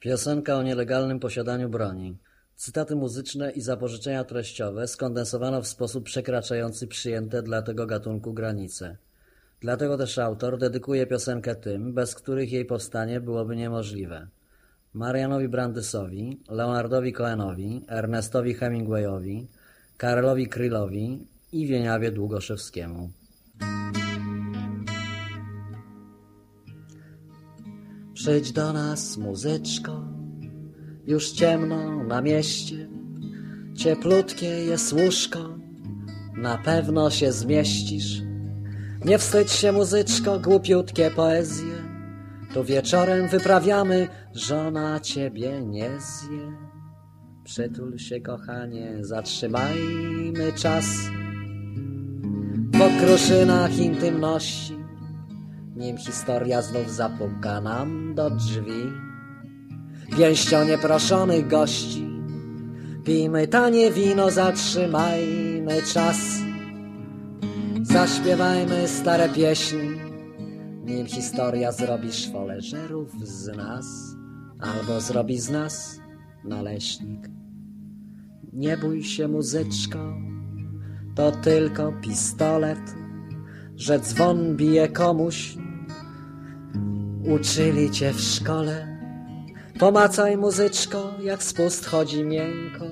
Piosenka o nielegalnym posiadaniu broni. Cytaty muzyczne i zapożyczenia treściowe skondensowano w sposób przekraczający przyjęte dla tego gatunku granice. Dlatego też autor dedykuje piosenkę tym, bez których jej powstanie byłoby niemożliwe. Marianowi Brandysowi, Leonardowi Cohenowi, Ernestowi Hemingwayowi, Karolowi Krylowi i Wieniawie Długoszewskiemu. Przyjdź do nas, muzyczko, już ciemno na mieście, cieplutkie jest łóżko, na pewno się zmieścisz. Nie wstydź się, muzyczko, głupiutkie poezje, tu wieczorem wyprawiamy, żona ciebie nie zje. Przytul się, kochanie, zatrzymajmy czas. Po kruszynach intymności, nim historia znów zapuka nam do drzwi. Pięścią nieproszonych gości, pijmy tanie wino, zatrzymajmy czas. Zaśpiewajmy stare pieśni, nim historia zrobi szwoleżerów z nas, albo zrobi z nas naleśnik. Nie bój się, muzyczko, to tylko pistolet, że dzwon bije komuś. Uczyli cię w szkole. Pomacaj, muzyczko, jak spust chodzi miękko.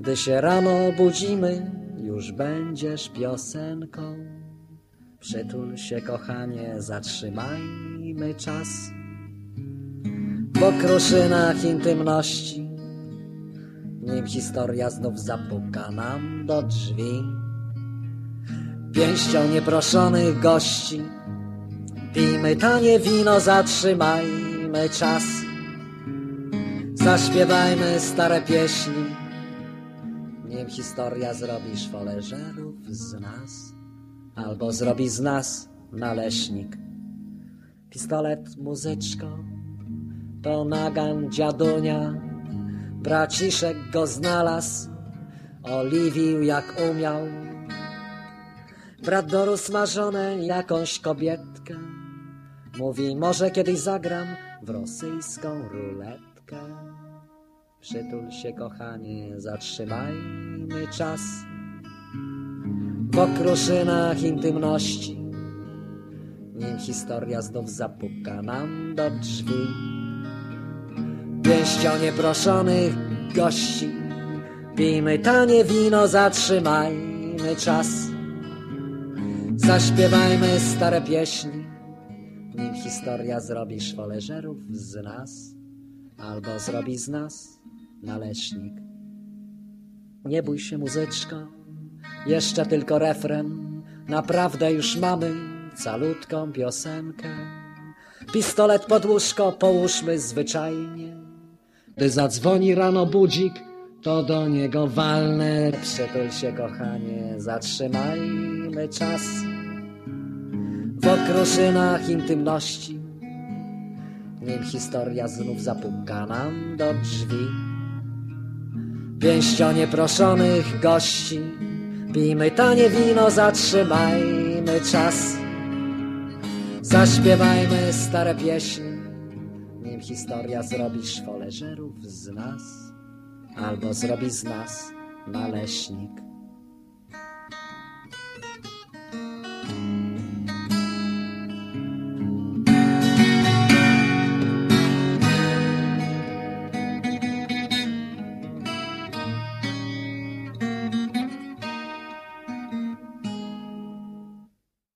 Gdy się rano obudzimy, już będziesz piosenką. Przytul się, kochanie, zatrzymajmy czas. Po kruszynach intymności, nim historia znów zapuka nam do drzwi. Pięścią nieproszonych gości, pijmy tanie wino, zatrzymajmy czas. Zaśpiewajmy stare pieśni, nim historia zrobi szwoleżerów z nas, albo zrobi z nas naleśnik. Pistolet, muzyczko, to nagan dziadunia, braciszek go znalazł, oliwił jak umiał. Brat dorósł ma żonę, jakąś kobietkę, mówi, może kiedyś zagram w rosyjską ruletkę. Przytul się, kochanie, zatrzymajmy czas. Po kruszynach intymności, nim historia znów zapuka nam do drzwi. Pięścią nieproszonych gości, pijmy tanie wino, zatrzymajmy czas. Zaśpiewajmy stare pieśni, nim historia zrobi szwoleżerów z nas, albo zrobi z nas naleśnik. Nie bój się, muzyczko, jeszcze tylko refren, naprawdę już mamy calutką piosenkę. Pistolet pod łóżko połóżmy zwyczajnie, gdy zadzwoni rano budzik, to do niego walnę. Przytul się, kochanie, zatrzymajmy czas. W okruszynach intymności, nim historia znów zapuka nam do drzwi. Pięścią nieproszonych gości, pijmy tanie wino, zatrzymajmy czas. Zaśpiewajmy stare pieśni, nim historia zrobi szwoleżerów z nas, albo zrobi z nas naleśnik.